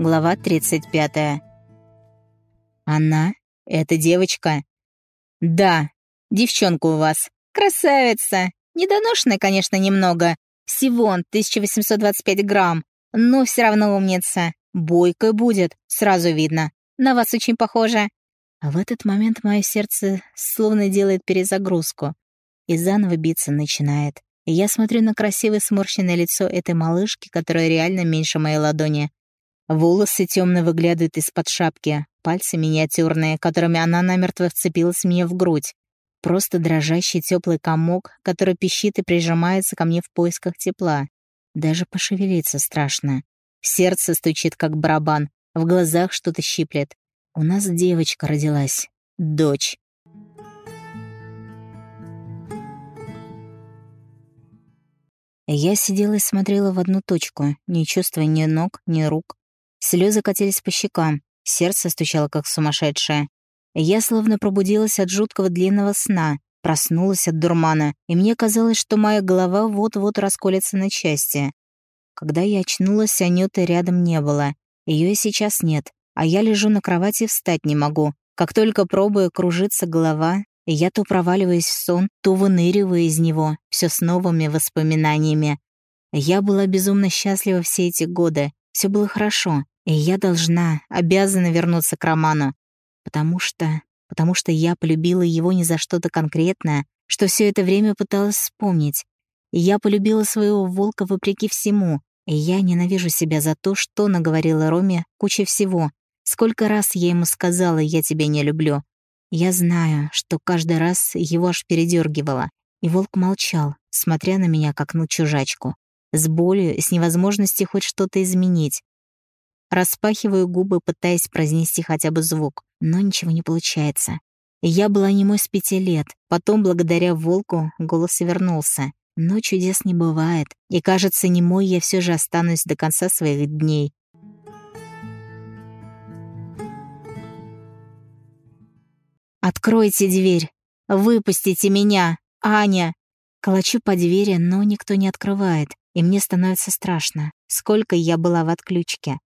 Глава 35. Она? Это девочка? Да, девчонка у вас. Красавица. Недоношенная, конечно, немного. Всего 1825 грамм. Но все равно умница. Бойкая будет, сразу видно. На вас очень похоже. А в этот момент мое сердце словно делает перезагрузку и заново биться начинает. Я смотрю на красивое сморщенное лицо этой малышки, которая реально меньше моей ладони. Волосы темно выглядывают из-под шапки, пальцы миниатюрные, которыми она намертво вцепилась мне в грудь. Просто дрожащий теплый комок, который пищит и прижимается ко мне в поисках тепла. Даже пошевелиться страшно. Сердце стучит, как барабан, в глазах что-то щиплет. У нас девочка родилась. Дочь. Я сидела и смотрела в одну точку, не чувствуя ни ног, ни рук, Слезы катились по щекам, сердце стучало как сумасшедшее. Я словно пробудилась от жуткого длинного сна, проснулась от дурмана, и мне казалось, что моя голова вот-вот расколется на части. Когда я очнулась, Анюты рядом не было. Ее и сейчас нет, а я лежу на кровати и встать не могу. Как только пробую кружиться голова, я то проваливаюсь в сон, то выныриваю из него, все с новыми воспоминаниями. Я была безумно счастлива все эти годы, все было хорошо. И я должна, обязана вернуться к Роману. Потому что... Потому что я полюбила его не за что-то конкретное, что все это время пыталась вспомнить. Я полюбила своего волка вопреки всему. И я ненавижу себя за то, что наговорила Роме куча всего. Сколько раз я ему сказала «я тебя не люблю». Я знаю, что каждый раз его аж передергивало. И волк молчал, смотря на меня, как на чужачку. С болью, с невозможностью хоть что-то изменить. Распахиваю губы, пытаясь произнести хотя бы звук, но ничего не получается. Я была немой с пяти лет, потом, благодаря волку, голос вернулся. Но чудес не бывает, и, кажется, немой я все же останусь до конца своих дней. «Откройте дверь! Выпустите меня! Аня!» Колочу по двери, но никто не открывает, и мне становится страшно. Сколько я была в отключке.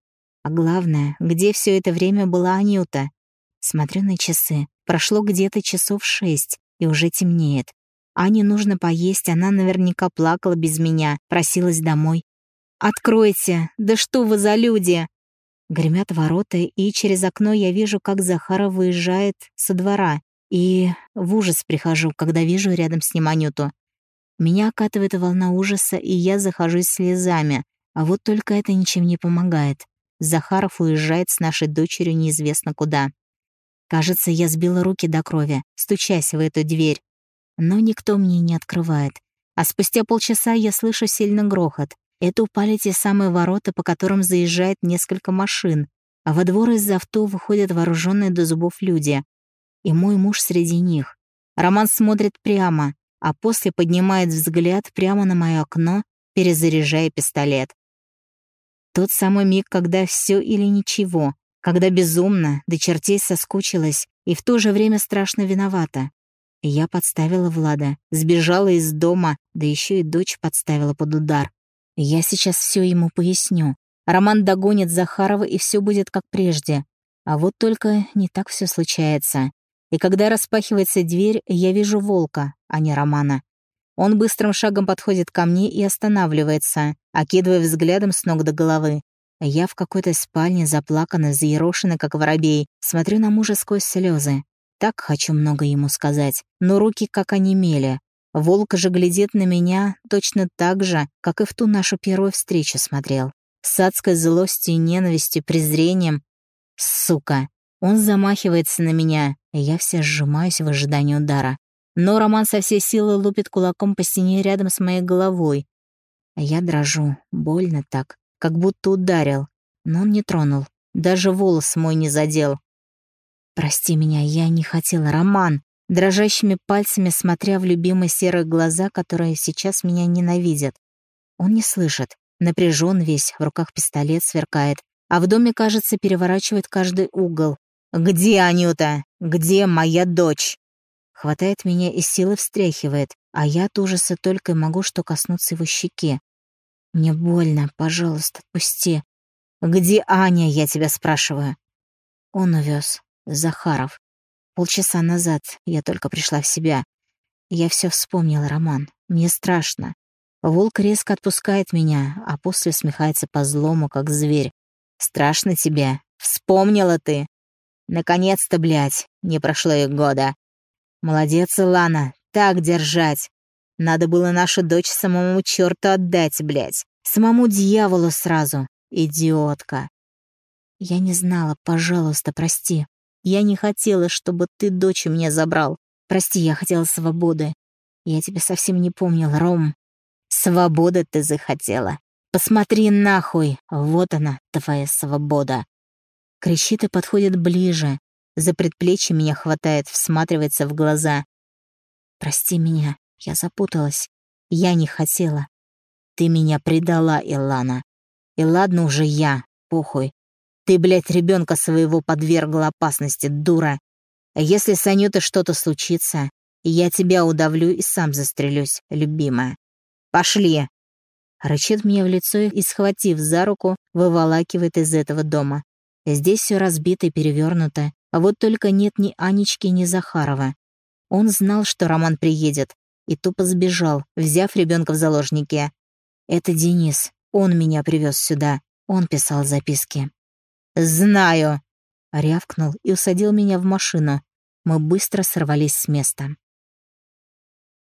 А главное, где все это время была Анюта? Смотрю на часы. Прошло где-то часов шесть, и уже темнеет. Ане нужно поесть, она наверняка плакала без меня, просилась домой. «Откройте! Да что вы за люди!» Гремят ворота, и через окно я вижу, как Захара выезжает со двора. И в ужас прихожу, когда вижу рядом с ним Анюту. Меня окатывает волна ужаса, и я захожусь слезами. А вот только это ничем не помогает. Захаров уезжает с нашей дочерью неизвестно куда. Кажется, я сбила руки до крови, стучась в эту дверь. Но никто мне не открывает. А спустя полчаса я слышу сильный грохот. Это упали те самые ворота, по которым заезжает несколько машин, а во двор из авто выходят вооруженные до зубов люди. И мой муж среди них. Роман смотрит прямо, а после поднимает взгляд прямо на мое окно, перезаряжая пистолет. Тот самый миг, когда все или ничего, когда безумно, до чертей соскучилась и в то же время страшно виновата. Я подставила Влада, сбежала из дома, да еще и дочь подставила под удар. Я сейчас все ему поясню. Роман догонит Захарова, и все будет как прежде. А вот только не так все случается. И когда распахивается дверь, я вижу волка, а не Романа. Он быстрым шагом подходит ко мне и останавливается, окидывая взглядом с ног до головы. Я в какой-то спальне заплакана, заерошена, как воробей, смотрю на мужа сквозь слезы. Так хочу много ему сказать, но руки как онемели. Волк же глядит на меня точно так же, как и в ту нашу первую встречу смотрел. С адской злостью, ненавистью, презрением. Сука! Он замахивается на меня, и я вся сжимаюсь в ожидании удара. Но Роман со всей силы лупит кулаком по стене рядом с моей головой. А я дрожу, больно так, как будто ударил. Но он не тронул, даже волос мой не задел. «Прости меня, я не хотела, Роман!» Дрожащими пальцами смотря в любимые серые глаза, которые сейчас меня ненавидят. Он не слышит, напряжен весь, в руках пистолет сверкает, а в доме, кажется, переворачивает каждый угол. «Где Анюта? Где моя дочь?» Хватает меня и силы встряхивает, а я от ужаса только могу что коснуться его щеки. Мне больно, пожалуйста, отпусти. Где Аня, я тебя спрашиваю?» Он увез. Захаров. Полчаса назад я только пришла в себя. Я все вспомнила, Роман. Мне страшно. Волк резко отпускает меня, а после смехается по злому, как зверь. «Страшно тебе? Вспомнила ты? Наконец-то, блядь, не прошло и года. Молодец, Лана, так держать. Надо было нашу дочь самому черту отдать, блядь. Самому дьяволу сразу. Идиотка. Я не знала, пожалуйста, прости. Я не хотела, чтобы ты дочь меня забрал. Прости, я хотела свободы. Я тебя совсем не помнил, Ром. Свободы ты захотела. Посмотри нахуй, вот она, твоя свобода. Кричит и подходит ближе. За предплечье меня хватает, всматривается в глаза. Прости меня, я запуталась. Я не хотела. Ты меня предала, Илана. И ладно уже я, похуй. Ты, блядь, ребенка своего подвергла опасности, дура. Если с Анютой что-то случится, я тебя удавлю и сам застрелюсь, любимая. Пошли!» Рычит мне в лицо и, схватив за руку, выволакивает из этого дома. Здесь все разбито и перевернуто, а вот только нет ни Анечки, ни Захарова. Он знал, что Роман приедет, и тупо сбежал, взяв ребенка в заложники. Это Денис. Он меня привез сюда. Он писал записки. «Знаю!» — рявкнул и усадил меня в машину. Мы быстро сорвались с места.